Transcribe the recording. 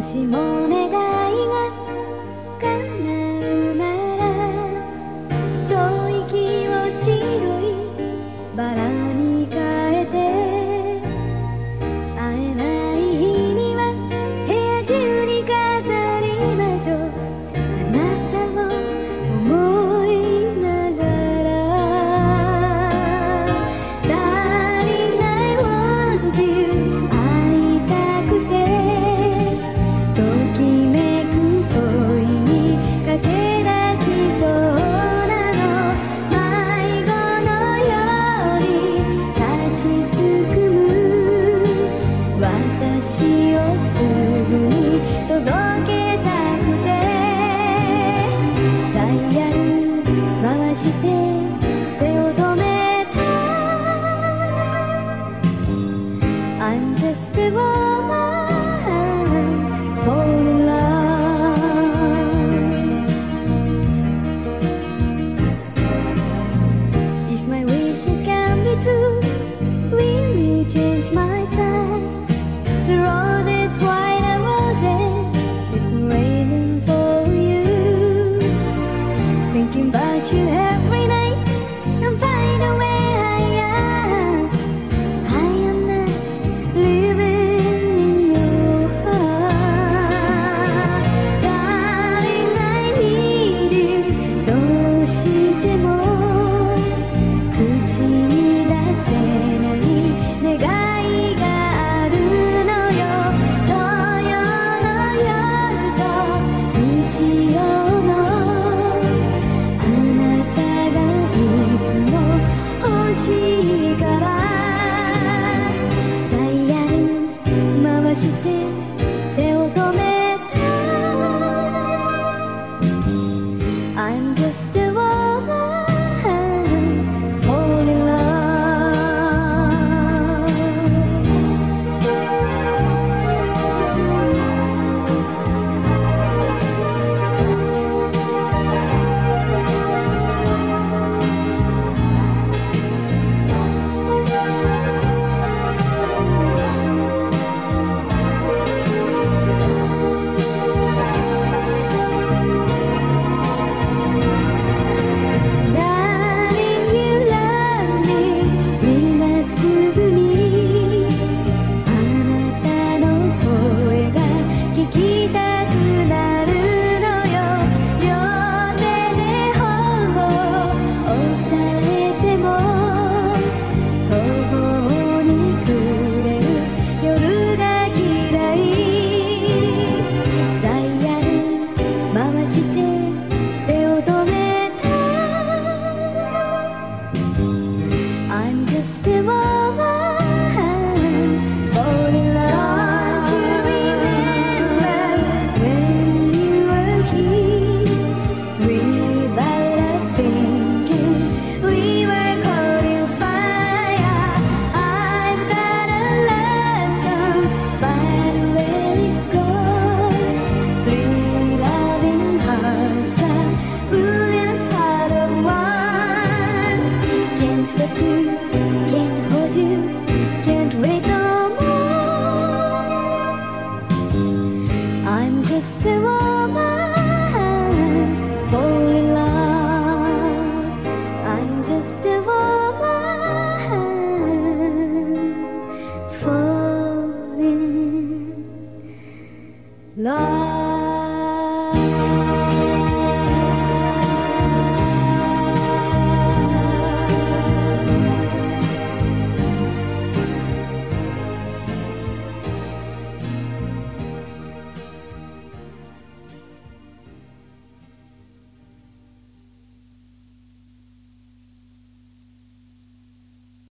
もしも願い cité. Love.